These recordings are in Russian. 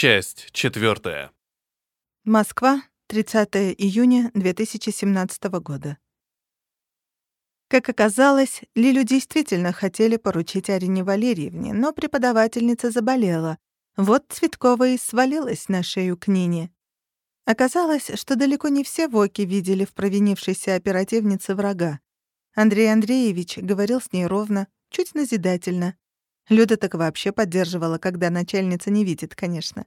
Часть четвертая. Москва, 30 июня 2017 года. Как оказалось, Лилю действительно хотели поручить Арине Валерьевне, но преподавательница заболела. Вот Цветкова и свалилась на шею к Нине. Оказалось, что далеко не все воки видели в провинившейся оперативнице врага. Андрей Андреевич говорил с ней ровно, чуть назидательно. Люда так вообще поддерживала, когда начальница не видит, конечно.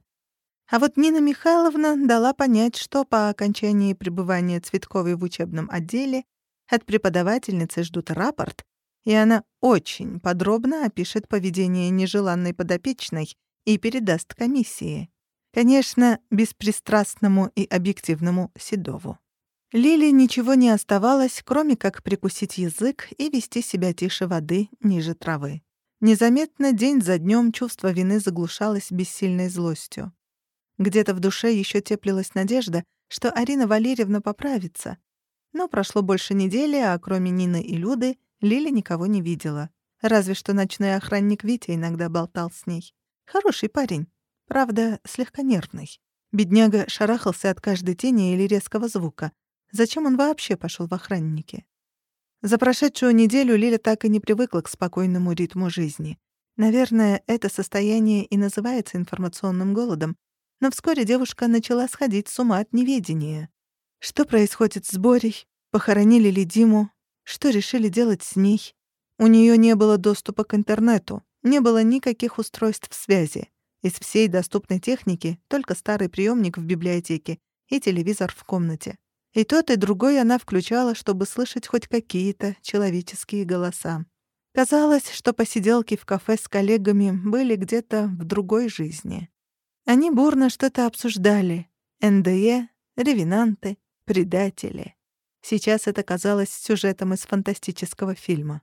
А вот Нина Михайловна дала понять, что по окончании пребывания Цветковой в учебном отделе от преподавательницы ждут рапорт, и она очень подробно опишет поведение нежеланной подопечной и передаст комиссии. Конечно, беспристрастному и объективному Седову. Лиле ничего не оставалось, кроме как прикусить язык и вести себя тише воды, ниже травы. Незаметно день за днем чувство вины заглушалось бессильной злостью. Где-то в душе еще теплилась надежда, что Арина Валерьевна поправится. Но прошло больше недели, а кроме Нины и Люды Лиля никого не видела. Разве что ночной охранник Витя иногда болтал с ней. Хороший парень. Правда, слегка нервный. Бедняга шарахался от каждой тени или резкого звука. Зачем он вообще пошел в охранники? За прошедшую неделю Лиля так и не привыкла к спокойному ритму жизни. Наверное, это состояние и называется информационным голодом, но вскоре девушка начала сходить с ума от неведения. Что происходит с Борей? Похоронили ли Диму? Что решили делать с ней? У нее не было доступа к интернету, не было никаких устройств связи. Из всей доступной техники только старый приемник в библиотеке и телевизор в комнате. И тот, и другой она включала, чтобы слышать хоть какие-то человеческие голоса. Казалось, что посиделки в кафе с коллегами были где-то в другой жизни. Они бурно что-то обсуждали. НДЕ, ревенанты, предатели. Сейчас это казалось сюжетом из фантастического фильма.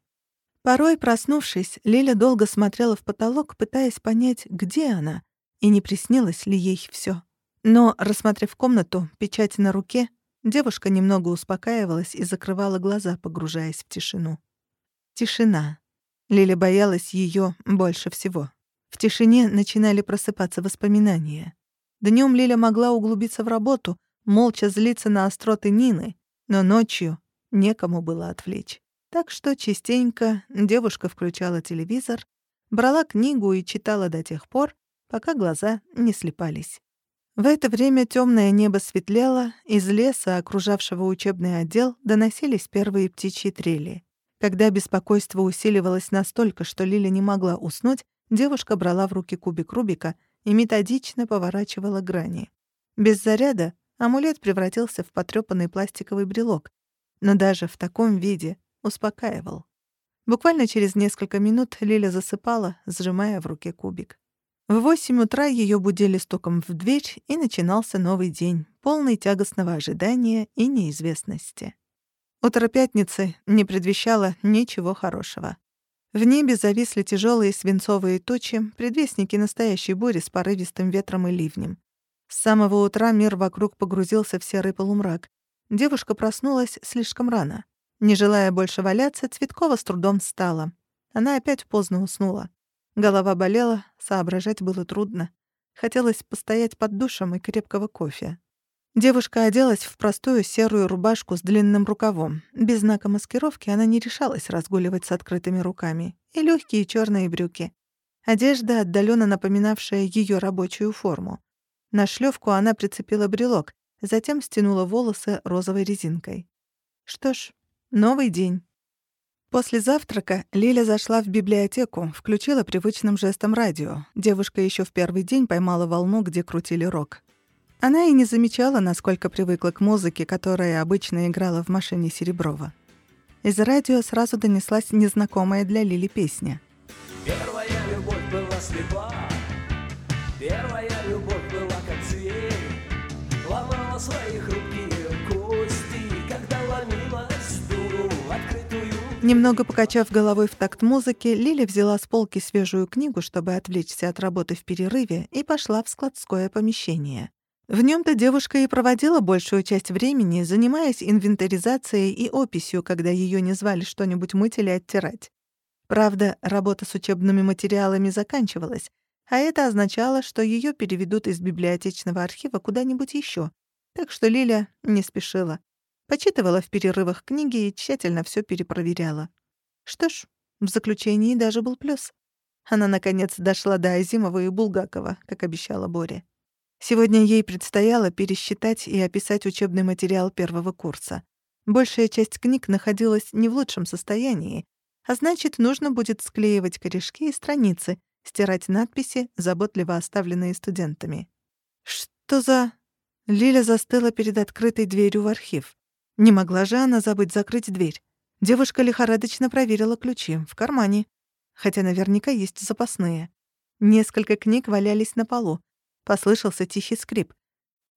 Порой, проснувшись, Лиля долго смотрела в потолок, пытаясь понять, где она, и не приснилось ли ей всё. Но, рассмотрев комнату, печать на руке, Девушка немного успокаивалась и закрывала глаза, погружаясь в тишину. Тишина. Лиля боялась ее больше всего. В тишине начинали просыпаться воспоминания. Днем Лиля могла углубиться в работу, молча злиться на остроты Нины, но ночью некому было отвлечь. Так что частенько девушка включала телевизор, брала книгу и читала до тех пор, пока глаза не слепались. В это время темное небо светлело, из леса, окружавшего учебный отдел, доносились первые птичьи трели. Когда беспокойство усиливалось настолько, что Лиля не могла уснуть, девушка брала в руки кубик Рубика и методично поворачивала грани. Без заряда амулет превратился в потрёпанный пластиковый брелок, но даже в таком виде успокаивал. Буквально через несколько минут Лиля засыпала, сжимая в руке кубик. В восемь утра ее будили стуком в дверь, и начинался новый день, полный тягостного ожидания и неизвестности. Утро пятницы не предвещало ничего хорошего. В небе зависли тяжелые свинцовые тучи, предвестники настоящей бури с порывистым ветром и ливнем. С самого утра мир вокруг погрузился в серый полумрак. Девушка проснулась слишком рано. Не желая больше валяться, Цветкова с трудом встала. Она опять поздно уснула. Голова болела, соображать было трудно. Хотелось постоять под душем и крепкого кофе. Девушка оделась в простую серую рубашку с длинным рукавом. Без знака маскировки она не решалась разгуливать с открытыми руками. И легкие черные брюки. Одежда, отдаленно напоминавшая ее рабочую форму. На шлёвку она прицепила брелок, затем стянула волосы розовой резинкой. Что ж, новый день. После завтрака Лиля зашла в библиотеку, включила привычным жестом радио. Девушка еще в первый день поймала волну, где крутили рок. Она и не замечала, насколько привыкла к музыке, которая обычно играла в машине Сереброва. Из радио сразу донеслась незнакомая для Лили песня. Первая любовь была слепа, Немного покачав головой в такт музыки, Лиля взяла с полки свежую книгу, чтобы отвлечься от работы в перерыве, и пошла в складское помещение. В нем то девушка и проводила большую часть времени, занимаясь инвентаризацией и описью, когда ее не звали что-нибудь мыть или оттирать. Правда, работа с учебными материалами заканчивалась, А это означало, что ее переведут из библиотечного архива куда-нибудь еще. Так что Лиля не спешила. Почитывала в перерывах книги и тщательно все перепроверяла. Что ж, в заключении даже был плюс. Она, наконец, дошла до Азимова и Булгакова, как обещала Боря. Сегодня ей предстояло пересчитать и описать учебный материал первого курса. Большая часть книг находилась не в лучшем состоянии, а значит, нужно будет склеивать корешки и страницы, стирать надписи, заботливо оставленные студентами. Что за... Лиля застыла перед открытой дверью в архив. Не могла же она забыть закрыть дверь. Девушка лихорадочно проверила ключи в кармане, хотя наверняка есть запасные. Несколько книг валялись на полу. Послышался тихий скрип.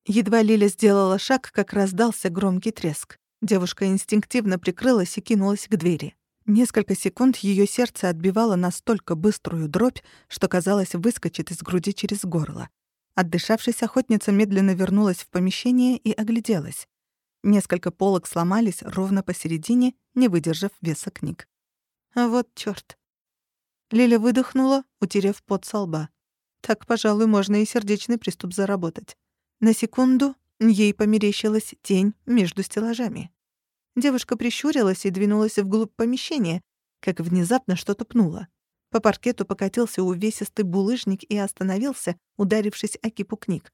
Едва Лиля сделала шаг, как раздался громкий треск. Девушка инстинктивно прикрылась и кинулась к двери. Несколько секунд ее сердце отбивало настолько быструю дробь, что, казалось, выскочит из груди через горло. Отдышавшись, охотница медленно вернулась в помещение и огляделась. Несколько полок сломались ровно посередине, не выдержав веса книг. Вот чёрт. Лиля выдохнула, утерев пот со лба. Так, пожалуй, можно и сердечный приступ заработать. На секунду ей померещилась тень между стеллажами. Девушка прищурилась и двинулась вглубь помещения, как внезапно что-то пнуло. По паркету покатился увесистый булыжник и остановился, ударившись о кипу книг.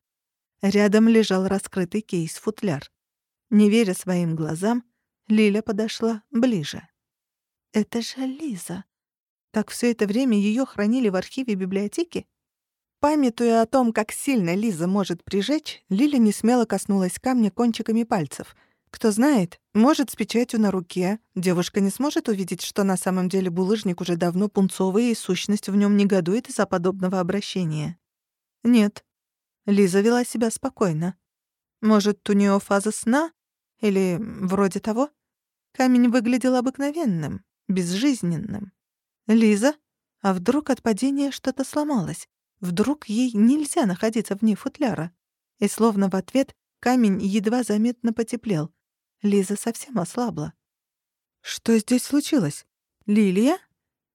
Рядом лежал раскрытый кейс-футляр. Не веря своим глазам, Лиля подошла ближе. «Это же Лиза!» Так все это время ее хранили в архиве библиотеки? Памятуя о том, как сильно Лиза может прижечь, Лиля не смело коснулась камня кончиками пальцев — кто знает, может, с печатью на руке девушка не сможет увидеть, что на самом деле булыжник уже давно пунцовый и сущность в нем негодует из-за подобного обращения. Нет. Лиза вела себя спокойно. Может, у нее фаза сна? Или вроде того? Камень выглядел обыкновенным, безжизненным. Лиза? А вдруг от падения что-то сломалось? Вдруг ей нельзя находиться вне футляра? И словно в ответ камень едва заметно потеплел, Лиза совсем ослабла. «Что здесь случилось? Лилия?»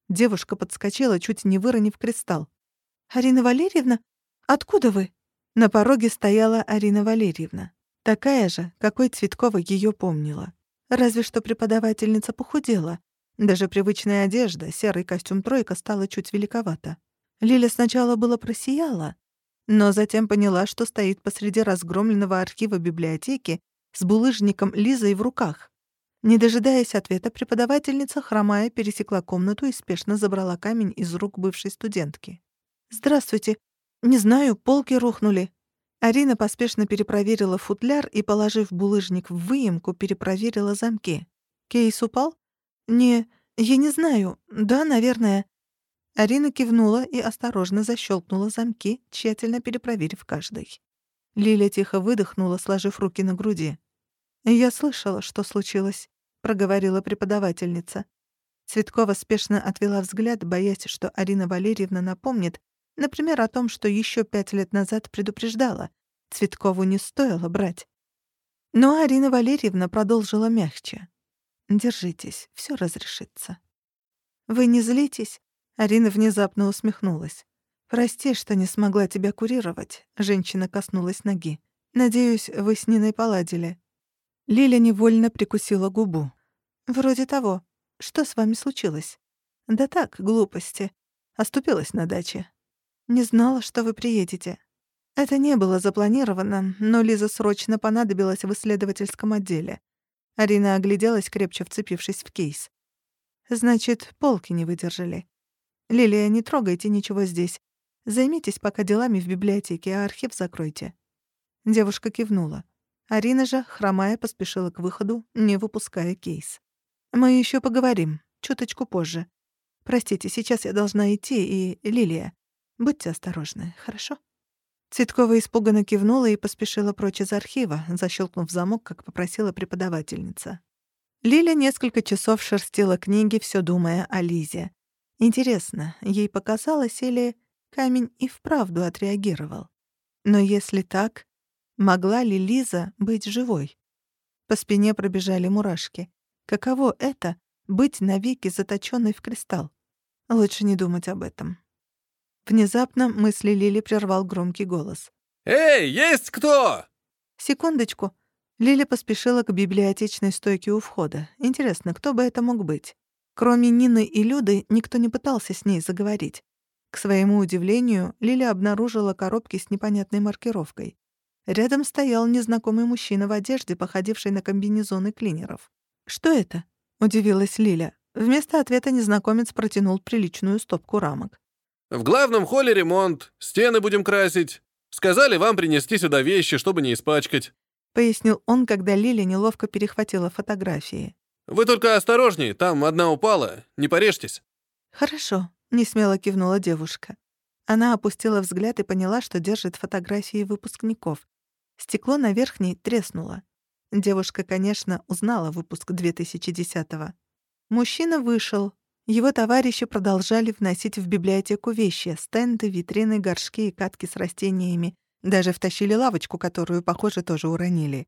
Девушка подскочила, чуть не выронив кристалл. «Арина Валерьевна? Откуда вы?» На пороге стояла Арина Валерьевна. Такая же, какой Цветкова ее помнила. Разве что преподавательница похудела. Даже привычная одежда, серый костюм «тройка» стала чуть великовата. Лиля сначала было просияла, но затем поняла, что стоит посреди разгромленного архива библиотеки с булыжником Лизой в руках. Не дожидаясь ответа, преподавательница, хромая, пересекла комнату и спешно забрала камень из рук бывшей студентки. «Здравствуйте. Не знаю, полки рухнули». Арина поспешно перепроверила футляр и, положив булыжник в выемку, перепроверила замки. «Кейс упал?» «Не, я не знаю. Да, наверное». Арина кивнула и осторожно защелкнула замки, тщательно перепроверив каждый. Лиля тихо выдохнула, сложив руки на груди. «Я слышала, что случилось», — проговорила преподавательница. Цветкова спешно отвела взгляд, боясь, что Арина Валерьевна напомнит, например, о том, что еще пять лет назад предупреждала. Цветкову не стоило брать. Но Арина Валерьевна продолжила мягче. «Держитесь, все разрешится». «Вы не злитесь?» Арина внезапно усмехнулась. «Прости, что не смогла тебя курировать», — женщина коснулась ноги. «Надеюсь, вы с Ниной поладили». Лиля невольно прикусила губу. «Вроде того. Что с вами случилось?» «Да так, глупости. Оступилась на даче. Не знала, что вы приедете. Это не было запланировано, но Лиза срочно понадобилась в исследовательском отделе. Арина огляделась, крепче вцепившись в кейс. «Значит, полки не выдержали. Лилия, не трогайте ничего здесь. Займитесь пока делами в библиотеке, а архив закройте». Девушка кивнула. Арина же, хромая, поспешила к выходу, не выпуская кейс. «Мы еще поговорим, чуточку позже. Простите, сейчас я должна идти, и... Лилия, будьте осторожны, хорошо?» Цветкова испуганно кивнула и поспешила прочь из архива, защелкнув замок, как попросила преподавательница. Лиля несколько часов шерстила книги, все думая о Лизе. Интересно, ей показалось или камень и вправду отреагировал? Но если так, Могла ли Лиза быть живой? По спине пробежали мурашки. Каково это — быть навеки заточенной в кристалл? Лучше не думать об этом. Внезапно мысли Лили прервал громкий голос. «Эй, есть кто?» «Секундочку». Лиля поспешила к библиотечной стойке у входа. Интересно, кто бы это мог быть? Кроме Нины и Люды, никто не пытался с ней заговорить. К своему удивлению, Лиля обнаружила коробки с непонятной маркировкой. Рядом стоял незнакомый мужчина в одежде, походившей на комбинезоны клинеров. «Что это?» — удивилась Лиля. Вместо ответа незнакомец протянул приличную стопку рамок. «В главном холле ремонт. Стены будем красить. Сказали вам принести сюда вещи, чтобы не испачкать», — пояснил он, когда Лиля неловко перехватила фотографии. «Вы только осторожней, там одна упала. Не порежьтесь». «Хорошо», — несмело кивнула девушка. Она опустила взгляд и поняла, что держит фотографии выпускников. Стекло на верхней треснуло. Девушка, конечно, узнала выпуск 2010-го. Мужчина вышел. Его товарищи продолжали вносить в библиотеку вещи — стенды, витрины, горшки и катки с растениями. Даже втащили лавочку, которую, похоже, тоже уронили.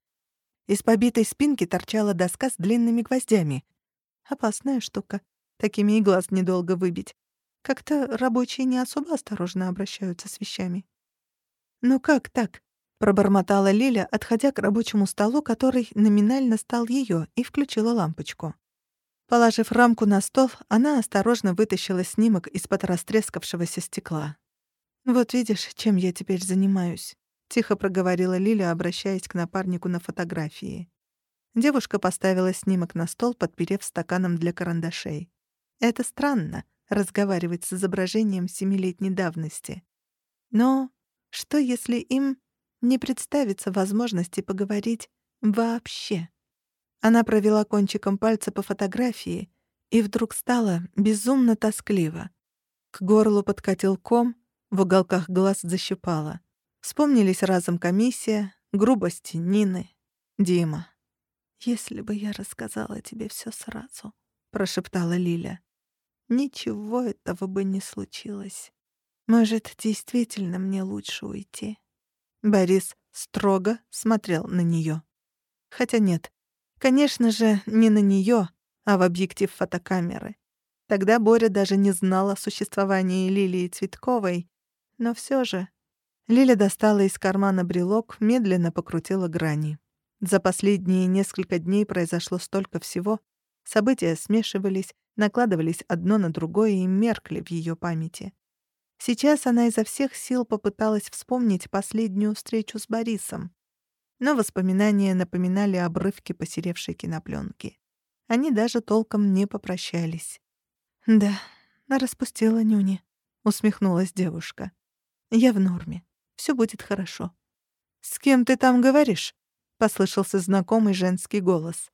Из побитой спинки торчала доска с длинными гвоздями. Опасная штука. Такими и глаз недолго выбить. Как-то рабочие не особо осторожно обращаются с вещами. «Ну как так?» — пробормотала Лиля, отходя к рабочему столу, который номинально стал ее, и включила лампочку. Положив рамку на стол, она осторожно вытащила снимок из-под растрескавшегося стекла. «Вот видишь, чем я теперь занимаюсь», — тихо проговорила Лиля, обращаясь к напарнику на фотографии. Девушка поставила снимок на стол, подперев стаканом для карандашей. «Это странно — разговаривать с изображением семилетней давности. Но что, если им не представится возможности поговорить вообще?» Она провела кончиком пальца по фотографии и вдруг стало безумно тоскливо. К горлу подкатил ком, в уголках глаз защипало. Вспомнились разом комиссия, грубости Нины, Дима. «Если бы я рассказала тебе все сразу», — прошептала Лиля. «Ничего этого бы не случилось. Может, действительно мне лучше уйти?» Борис строго смотрел на нее. Хотя нет, Конечно же, не на нее, а в объектив фотокамеры. Тогда Боря даже не знал о существовании Лилии Цветковой, но все же... Лиля достала из кармана брелок, медленно покрутила грани. За последние несколько дней произошло столько всего. События смешивались, накладывались одно на другое и меркли в ее памяти. Сейчас она изо всех сил попыталась вспомнить последнюю встречу с Борисом но воспоминания напоминали обрывки посеревшей кинопленки. Они даже толком не попрощались. «Да, распустила нюни», — усмехнулась девушка. «Я в норме. Все будет хорошо». «С кем ты там говоришь?» — послышался знакомый женский голос.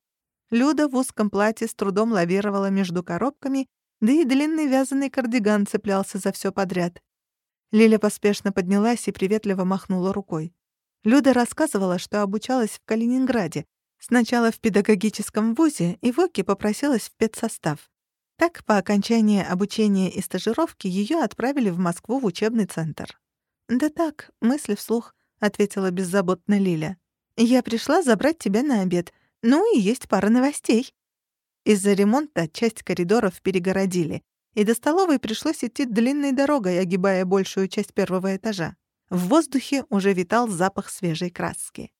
Люда в узком платье с трудом лавировала между коробками, да и длинный вязаный кардиган цеплялся за все подряд. Лиля поспешно поднялась и приветливо махнула рукой. Люда рассказывала, что обучалась в Калининграде, сначала в педагогическом вузе, и в ОКИ попросилась в педсостав. Так, по окончании обучения и стажировки ее отправили в Москву в учебный центр. «Да так, мысли вслух», — ответила беззаботно Лиля. «Я пришла забрать тебя на обед. Ну и есть пара новостей». Из-за ремонта часть коридоров перегородили, и до столовой пришлось идти длинной дорогой, огибая большую часть первого этажа. В воздухе уже витал запах свежей краски.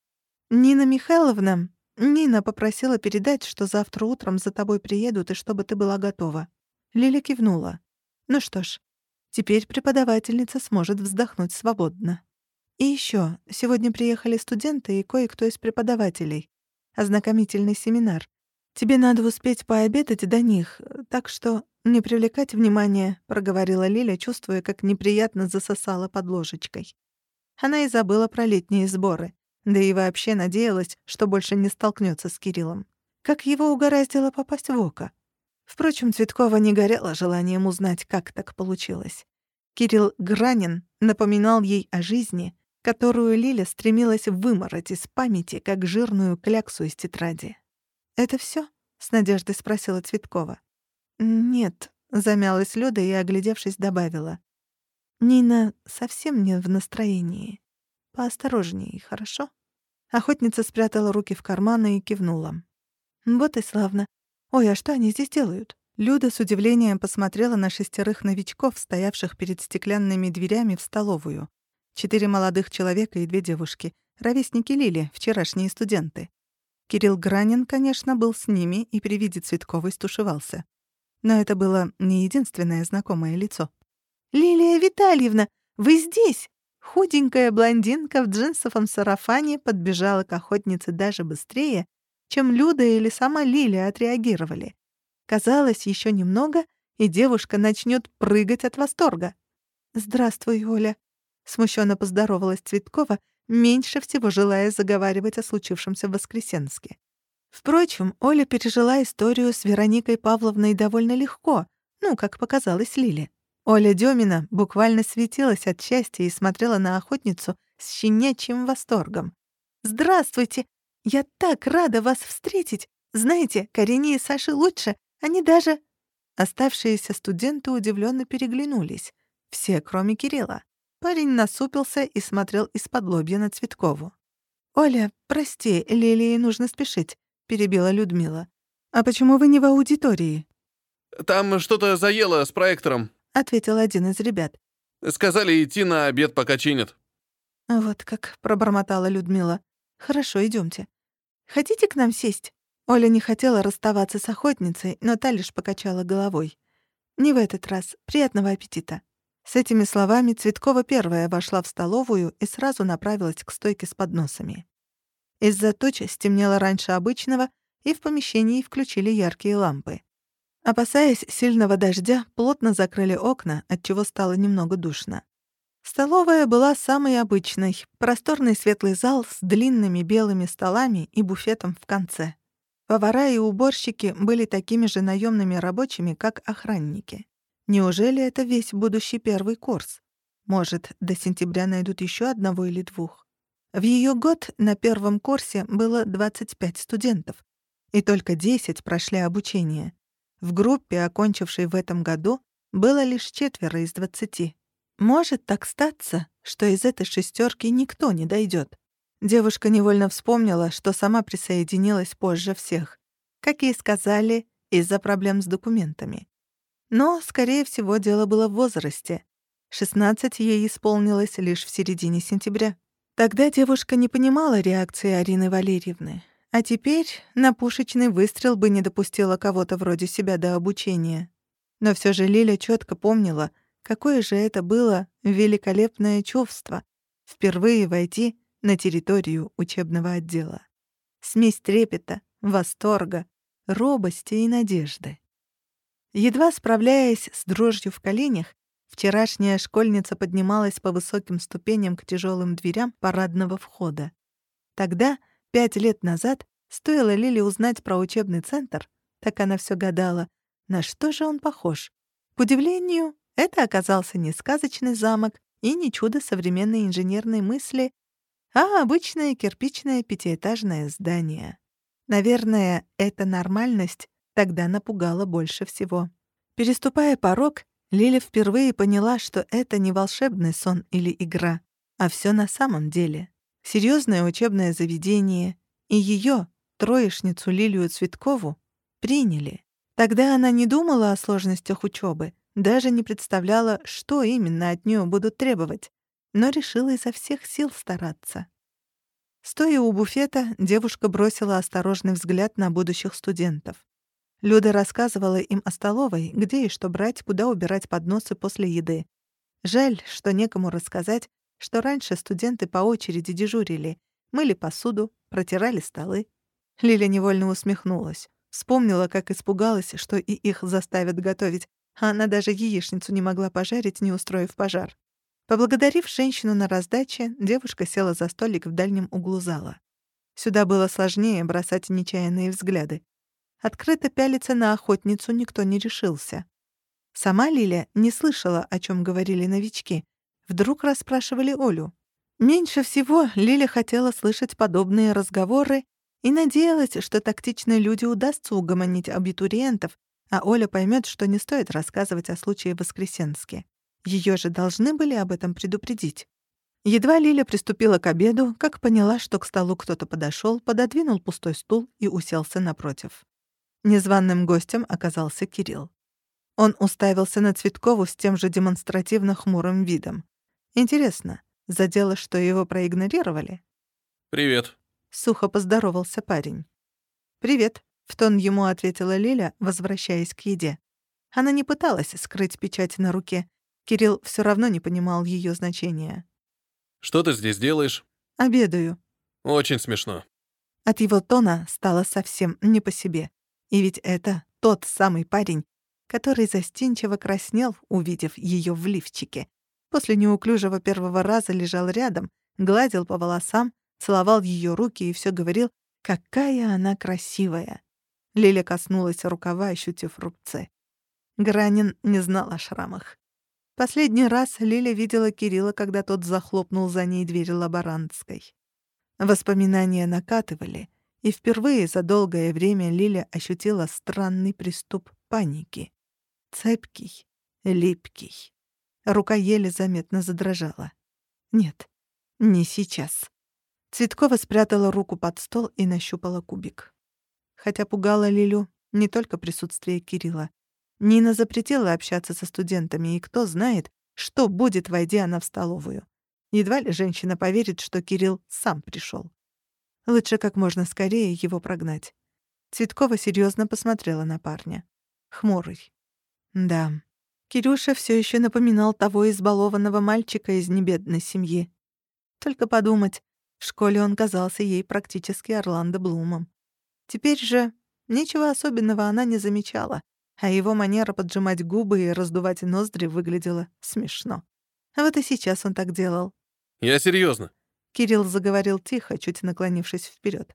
«Нина Михайловна, Нина попросила передать, что завтра утром за тобой приедут и чтобы ты была готова». Лиля кивнула. «Ну что ж, теперь преподавательница сможет вздохнуть свободно. И еще, сегодня приехали студенты и кое-кто из преподавателей. Ознакомительный семинар. Тебе надо успеть пообедать до них, так что не привлекать внимания», — проговорила Лиля, чувствуя, как неприятно засосала под ложечкой. Она и забыла про летние сборы, да и вообще надеялась, что больше не столкнется с Кириллом. Как его угораздило попасть в око? Впрочем, Цветкова не горела желанием узнать, как так получилось. Кирилл Гранин напоминал ей о жизни, которую Лиля стремилась вымороть из памяти, как жирную кляксу из тетради. «Это все? с надеждой спросила Цветкова. «Нет», — замялась Люда и, оглядевшись, добавила. Нина совсем не в настроении. Поосторожнее, хорошо? Охотница спрятала руки в карманы и кивнула. Вот и славно. Ой, а что они здесь делают? Люда с удивлением посмотрела на шестерых новичков, стоявших перед стеклянными дверями в столовую. Четыре молодых человека и две девушки, ровесники Лили, вчерашние студенты. Кирилл Гранин, конечно, был с ними и при виде Цветковой стушевался. Но это было не единственное знакомое лицо. «Лилия Витальевна, вы здесь?» Худенькая блондинка в джинсовом сарафане подбежала к охотнице даже быстрее, чем Люда или сама Лилия отреагировали. Казалось, еще немного, и девушка начнет прыгать от восторга. «Здравствуй, Оля», — смущенно поздоровалась Цветкова, меньше всего желая заговаривать о случившемся в Воскресенске. Впрочем, Оля пережила историю с Вероникой Павловной довольно легко, ну, как показалось Лиле. Оля Демина буквально светилась от счастья и смотрела на охотницу с щенячьим восторгом. «Здравствуйте! Я так рада вас встретить! Знаете, Карине и Саше лучше, они даже...» Оставшиеся студенты удивленно переглянулись. Все, кроме Кирилла. Парень насупился и смотрел из-под лобья на Цветкову. «Оля, прости, Лилии нужно спешить», — перебила Людмила. «А почему вы не в аудитории?» «Там что-то заело с проектором», — ответил один из ребят. «Сказали идти на обед, пока чинят». «Вот как», — пробормотала Людмила. «Хорошо, идемте. Хотите к нам сесть?» Оля не хотела расставаться с охотницей, но та лишь покачала головой. «Не в этот раз. Приятного аппетита». С этими словами Цветкова первая вошла в столовую и сразу направилась к стойке с подносами. Из-за туч стемнело раньше обычного, и в помещении включили яркие лампы. Опасаясь сильного дождя, плотно закрыли окна, отчего стало немного душно. Столовая была самой обычной, просторный светлый зал с длинными белыми столами и буфетом в конце. Повара и уборщики были такими же наемными рабочими, как охранники. Неужели это весь будущий первый курс? Может, до сентября найдут еще одного или двух? В ее год на первом курсе было 25 студентов, и только 10 прошли обучение. В группе, окончившей в этом году, было лишь четверо из двадцати. Может так статься, что из этой шестерки никто не дойдет. Девушка невольно вспомнила, что сама присоединилась позже всех. Как ей сказали, из-за проблем с документами. Но, скорее всего, дело было в возрасте. 16 ей исполнилось лишь в середине сентября. Тогда девушка не понимала реакции Арины Валерьевны. А теперь на пушечный выстрел бы не допустила кого-то вроде себя до обучения. Но все же Лиля четко помнила, какое же это было великолепное чувство — впервые войти на территорию учебного отдела. Смесь трепета, восторга, робости и надежды. Едва справляясь с дрожью в коленях, вчерашняя школьница поднималась по высоким ступеням к тяжелым дверям парадного входа. Тогда — Пять лет назад, стоило Лиле узнать про учебный центр, так она все гадала, на что же он похож. К удивлению, это оказался не сказочный замок и не чудо современной инженерной мысли, а обычное кирпичное пятиэтажное здание. Наверное, эта нормальность тогда напугала больше всего. Переступая порог, Лиля впервые поняла, что это не волшебный сон или игра, а все на самом деле серьезное учебное заведение, и ее, троечницу Лилию Цветкову, приняли. Тогда она не думала о сложностях учебы, даже не представляла, что именно от нее будут требовать, но решила изо всех сил стараться. Стоя у буфета, девушка бросила осторожный взгляд на будущих студентов. Люда рассказывала им о столовой, где и что брать, куда убирать подносы после еды. Жаль, что некому рассказать, что раньше студенты по очереди дежурили, мыли посуду, протирали столы. Лиля невольно усмехнулась. Вспомнила, как испугалась, что и их заставят готовить, а она даже яичницу не могла пожарить, не устроив пожар. Поблагодарив женщину на раздаче, девушка села за столик в дальнем углу зала. Сюда было сложнее бросать нечаянные взгляды. Открыто пялиться на охотницу никто не решился. Сама Лиля не слышала, о чем говорили новички, Вдруг расспрашивали Олю. Меньше всего Лиля хотела слышать подобные разговоры и надеялась, что тактичные люди удастся угомонить абитуриентов, а Оля поймет, что не стоит рассказывать о случае в Воскресенске. Ее же должны были об этом предупредить. Едва Лиля приступила к обеду, как поняла, что к столу кто-то подошел, пододвинул пустой стул и уселся напротив. Незваным гостем оказался Кирилл. Он уставился на Цветкову с тем же демонстративно хмурым видом. Интересно, задело, что его проигнорировали? «Привет». Сухо поздоровался парень. «Привет», — в тон ему ответила Лиля, возвращаясь к еде. Она не пыталась скрыть печать на руке. Кирилл все равно не понимал ее значения. «Что ты здесь делаешь?» «Обедаю». «Очень смешно». От его тона стало совсем не по себе. И ведь это тот самый парень, который застенчиво краснел, увидев ее в лифчике. После неуклюжего первого раза лежал рядом, гладил по волосам, целовал ее руки и все говорил, какая она красивая. Лиля коснулась рукава, ощутив рубцы. Гранин не знал о шрамах. Последний раз Лиля видела Кирилла, когда тот захлопнул за ней дверь лаборантской. Воспоминания накатывали, и впервые за долгое время Лиля ощутила странный приступ паники. Цепкий, липкий. Рука еле заметно задрожала. Нет, не сейчас. Цветкова спрятала руку под стол и нащупала кубик. Хотя пугала Лилю не только присутствие Кирилла. Нина запретила общаться со студентами, и кто знает, что будет, войдя она в столовую. Едва ли женщина поверит, что Кирилл сам пришел. Лучше как можно скорее его прогнать. Цветкова серьезно посмотрела на парня. Хмурый. Да, Кирюша все еще напоминал того избалованного мальчика из небедной семьи. Только подумать, в школе он казался ей практически Орландо Блумом. Теперь же ничего особенного она не замечала, а его манера поджимать губы и раздувать ноздри выглядела смешно. А вот и сейчас он так делал. «Я серьезно. Кирилл заговорил тихо, чуть наклонившись вперед.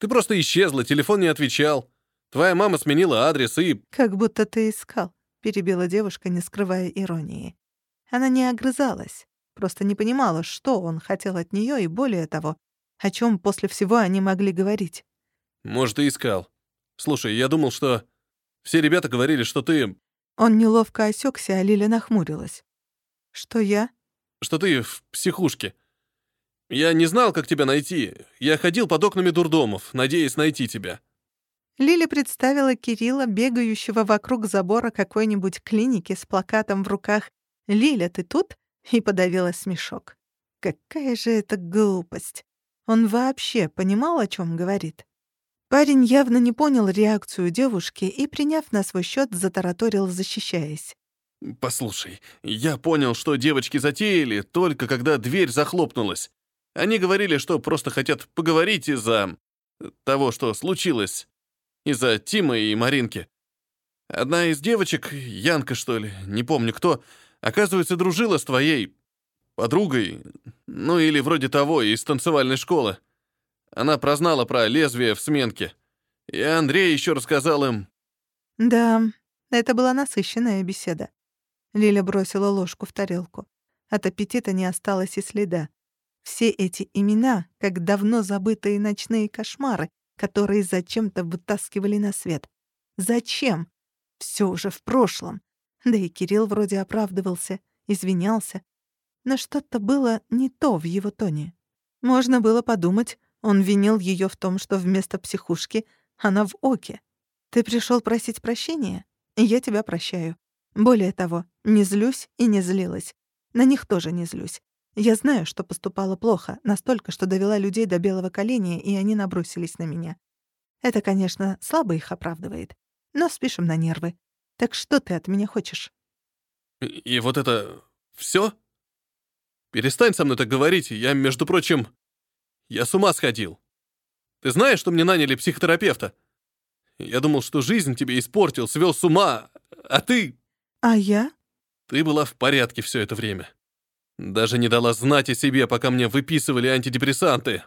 «Ты просто исчезла, телефон не отвечал. Твоя мама сменила адрес и...» «Как будто ты искал», — перебила девушка, не скрывая иронии. Она не огрызалась, просто не понимала, что он хотел от нее и, более того, о чем после всего они могли говорить. «Может, и искал. Слушай, я думал, что... Все ребята говорили, что ты...» Он неловко осекся, а Лиля нахмурилась. «Что я?» что ты в психушке. Я не знал, как тебя найти. Я ходил под окнами дурдомов, надеясь найти тебя». Лили представила Кирилла, бегающего вокруг забора какой-нибудь клиники с плакатом в руках «Лиля, ты тут?» и подавила смешок. Какая же это глупость. Он вообще понимал, о чем говорит? Парень явно не понял реакцию девушки и, приняв на свой счет, затараторил, защищаясь. «Послушай, я понял, что девочки затеяли, только когда дверь захлопнулась. Они говорили, что просто хотят поговорить из-за того, что случилось. Из-за Тима и Маринки. Одна из девочек, Янка, что ли, не помню кто, оказывается, дружила с твоей подругой, ну или вроде того, из танцевальной школы. Она прознала про лезвие в сменке. И Андрей еще рассказал им. Да, это была насыщенная беседа. Лиля бросила ложку в тарелку. От аппетита не осталось и следа. Все эти имена, как давно забытые ночные кошмары, которые зачем-то вытаскивали на свет. Зачем? Все уже в прошлом. Да и Кирилл вроде оправдывался, извинялся. Но что-то было не то в его тоне. Можно было подумать, он винил ее в том, что вместо психушки она в оке. «Ты пришел просить прощения? Я тебя прощаю. Более того, не злюсь и не злилась. На них тоже не злюсь. Я знаю, что поступала плохо, настолько, что довела людей до белого коленя, и они набросились на меня. Это, конечно, слабо их оправдывает, но спишем на нервы. Так что ты от меня хочешь? И вот это все? Перестань со мной так говорить, я, между прочим, я с ума сходил. Ты знаешь, что мне наняли психотерапевта? Я думал, что жизнь тебе испортил, свел с ума, а ты... А я? Ты была в порядке все это время. Даже не дала знать о себе, пока мне выписывали антидепрессанты.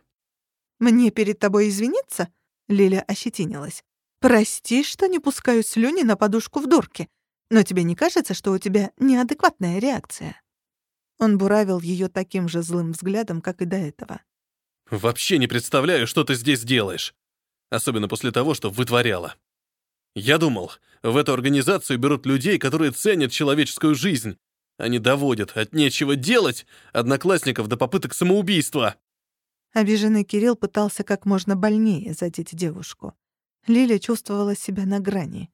Мне перед тобой извиниться? Лиля ощетинилась. Прости, что не пускаю слюни на подушку в дурке. Но тебе не кажется, что у тебя неадекватная реакция? Он буравил ее таким же злым взглядом, как и до этого. Вообще не представляю, что ты здесь делаешь. Особенно после того, что вытворяла. Я думал, в эту организацию берут людей, которые ценят человеческую жизнь. Они доводят от нечего делать одноклассников до попыток самоубийства. Обиженный Кирилл пытался как можно больнее задеть девушку. Лиля чувствовала себя на грани.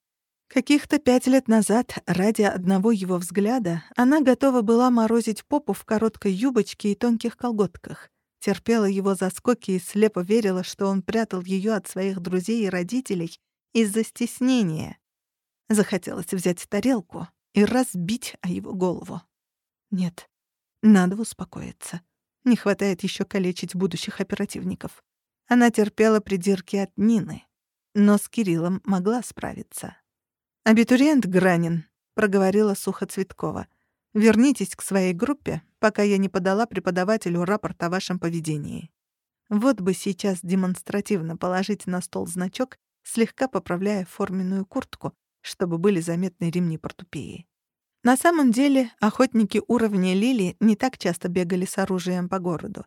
Каких-то пять лет назад, ради одного его взгляда, она готова была морозить попу в короткой юбочке и тонких колготках, терпела его заскоки и слепо верила, что он прятал ее от своих друзей и родителей из-за стеснения. Захотелось взять тарелку и разбить о его голову. Нет, надо успокоиться. Не хватает еще калечить будущих оперативников. Она терпела придирки от Нины, но с Кириллом могла справиться. «Абитуриент Гранин», — проговорила сухо Цветкова. «Вернитесь к своей группе, пока я не подала преподавателю рапорт о вашем поведении». Вот бы сейчас демонстративно положить на стол значок, слегка поправляя форменную куртку, чтобы были заметны ремни портупеи. На самом деле, охотники уровня Лили не так часто бегали с оружием по городу.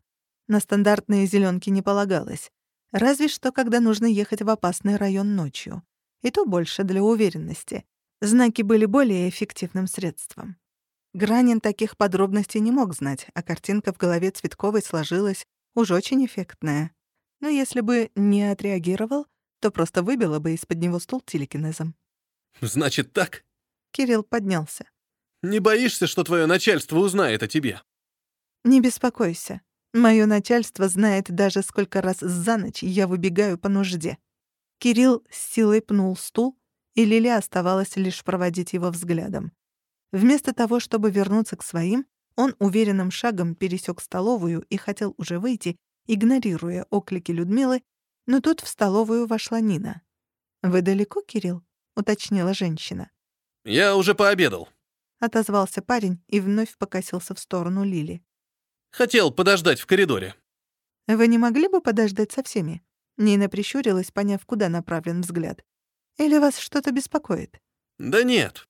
На стандартные зеленки не полагалось. Разве что, когда нужно ехать в опасный район ночью и то больше для уверенности. Знаки были более эффективным средством. Гранин таких подробностей не мог знать, а картинка в голове Цветковой сложилась уж очень эффектная. Но если бы не отреагировал, то просто выбило бы из-под него стул телекинезом. «Значит так?» Кирилл поднялся. «Не боишься, что твое начальство узнает о тебе?» «Не беспокойся. Моё начальство знает даже, сколько раз за ночь я выбегаю по нужде». Кирилл с силой пнул стул, и Лили оставалось лишь проводить его взглядом. Вместо того, чтобы вернуться к своим, он уверенным шагом пересек столовую и хотел уже выйти, игнорируя оклики Людмилы, но тут в столовую вошла Нина. «Вы далеко, Кирилл?» — уточнила женщина. «Я уже пообедал», — отозвался парень и вновь покосился в сторону Лили. «Хотел подождать в коридоре». «Вы не могли бы подождать со всеми?» Нина прищурилась, поняв, куда направлен взгляд. «Или вас что-то беспокоит?» «Да нет».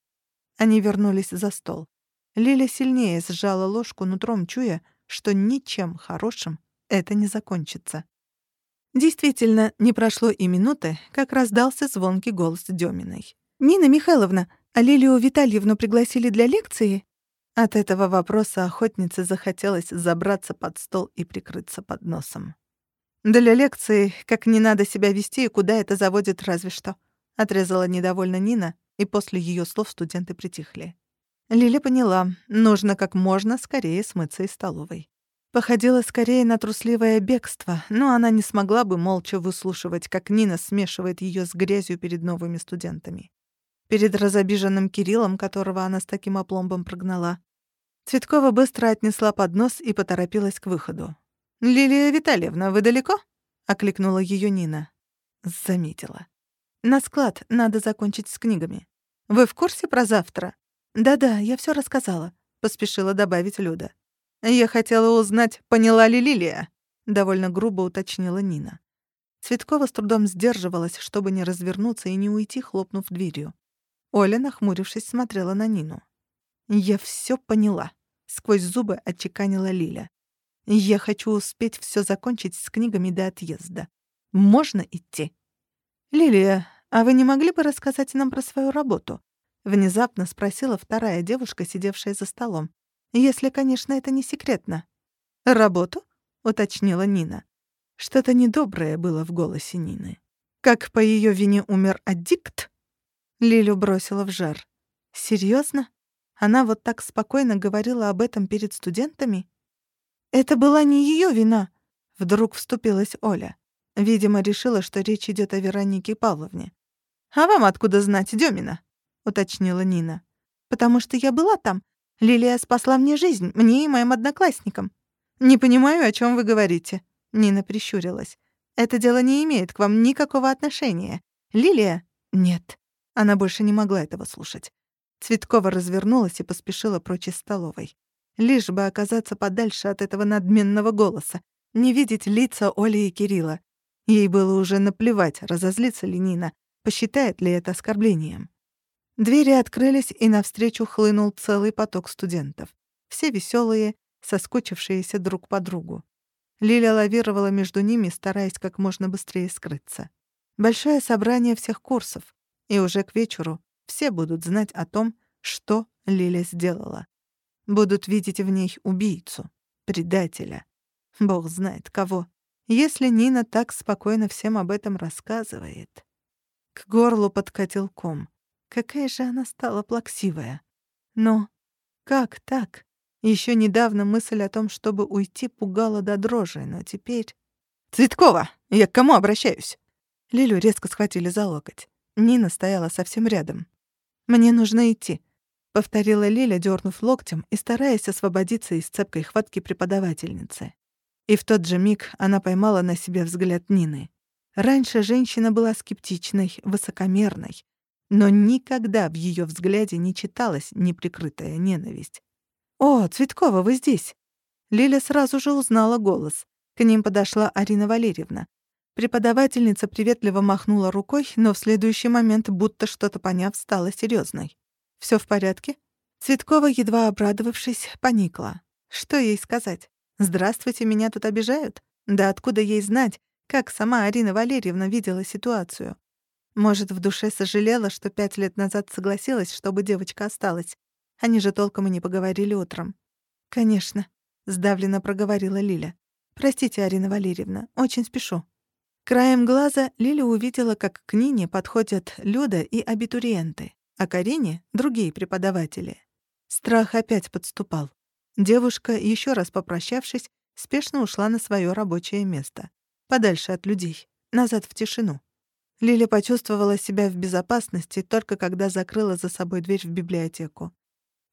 Они вернулись за стол. Лиля сильнее сжала ложку нутром, чуя, что ничем хорошим это не закончится. Действительно, не прошло и минуты, как раздался звонкий голос Деминой. «Нина Михайловна, а Лилию Витальевну пригласили для лекции?» От этого вопроса охотнице захотелось забраться под стол и прикрыться под носом. «Для лекции, как не надо себя вести и куда это заводит разве что», — отрезала недовольно Нина, и после ее слов студенты притихли. Лиля поняла, нужно как можно скорее смыться из столовой. Походило скорее на трусливое бегство, но она не смогла бы молча выслушивать, как Нина смешивает ее с грязью перед новыми студентами. Перед разобиженным Кириллом, которого она с таким опломбом прогнала. Цветкова быстро отнесла поднос и поторопилась к выходу. «Лилия Витальевна, вы далеко?» — окликнула ее Нина. Заметила. «На склад, надо закончить с книгами. Вы в курсе про завтра?» «Да-да, я все рассказала», — поспешила добавить Люда. «Я хотела узнать, поняла ли Лилия?» — довольно грубо уточнила Нина. Цветкова с трудом сдерживалась, чтобы не развернуться и не уйти, хлопнув дверью. Оля, нахмурившись, смотрела на Нину. «Я все поняла», — сквозь зубы отчеканила Лиля. Я хочу успеть все закончить с книгами до отъезда. Можно идти? Лилия, а вы не могли бы рассказать нам про свою работу? Внезапно спросила вторая девушка, сидевшая за столом. Если, конечно, это не секретно. Работу? уточнила Нина. Что-то недоброе было в голосе Нины. Как по ее вине умер аддикт? Лилю бросила в жар. Серьезно? Она вот так спокойно говорила об этом перед студентами? «Это была не ее вина», — вдруг вступилась Оля. Видимо, решила, что речь идет о Веронике Павловне. «А вам откуда знать, Демина?» — уточнила Нина. «Потому что я была там. Лилия спасла мне жизнь, мне и моим одноклассникам». «Не понимаю, о чем вы говорите», — Нина прищурилась. «Это дело не имеет к вам никакого отношения. Лилия...» «Нет». Она больше не могла этого слушать. Цветкова развернулась и поспешила прочь из столовой лишь бы оказаться подальше от этого надменного голоса, не видеть лица Оли и Кирилла. Ей было уже наплевать, разозлится ли Нина, посчитает ли это оскорблением. Двери открылись, и навстречу хлынул целый поток студентов. Все веселые, соскучившиеся друг по другу. Лиля лавировала между ними, стараясь как можно быстрее скрыться. Большое собрание всех курсов, и уже к вечеру все будут знать о том, что Лиля сделала. Будут видеть в ней убийцу, предателя. Бог знает кого. Если Нина так спокойно всем об этом рассказывает. К горлу подкатил ком. Какая же она стала плаксивая. Но как так? Еще недавно мысль о том, чтобы уйти, пугала до дрожи, но теперь... «Цветкова! Я к кому обращаюсь?» Лилю резко схватили за локоть. Нина стояла совсем рядом. «Мне нужно идти», — повторила Лиля, дернув локтем и стараясь освободиться из цепкой хватки преподавательницы. И в тот же миг она поймала на себе взгляд Нины. Раньше женщина была скептичной, высокомерной, но никогда в ее взгляде не читалась неприкрытая ненависть. «О, Цветкова, вы здесь!» Лиля сразу же узнала голос. К ним подошла Арина Валерьевна. Преподавательница приветливо махнула рукой, но в следующий момент, будто что-то поняв, стала серьезной. Все в порядке?» Цветкова, едва обрадовавшись, поникла. Что ей сказать? «Здравствуйте, меня тут обижают?» Да откуда ей знать, как сама Арина Валерьевна видела ситуацию? Может, в душе сожалела, что пять лет назад согласилась, чтобы девочка осталась. Они же толком и не поговорили утром. «Конечно», — сдавленно проговорила Лиля. «Простите, Арина Валерьевна, очень спешу». Краем глаза Лиля увидела, как к Нине подходят Люда и абитуриенты, а к Арине — другие преподаватели. Страх опять подступал. Девушка, еще раз попрощавшись, спешно ушла на свое рабочее место. Подальше от людей, назад в тишину. Лиля почувствовала себя в безопасности только когда закрыла за собой дверь в библиотеку.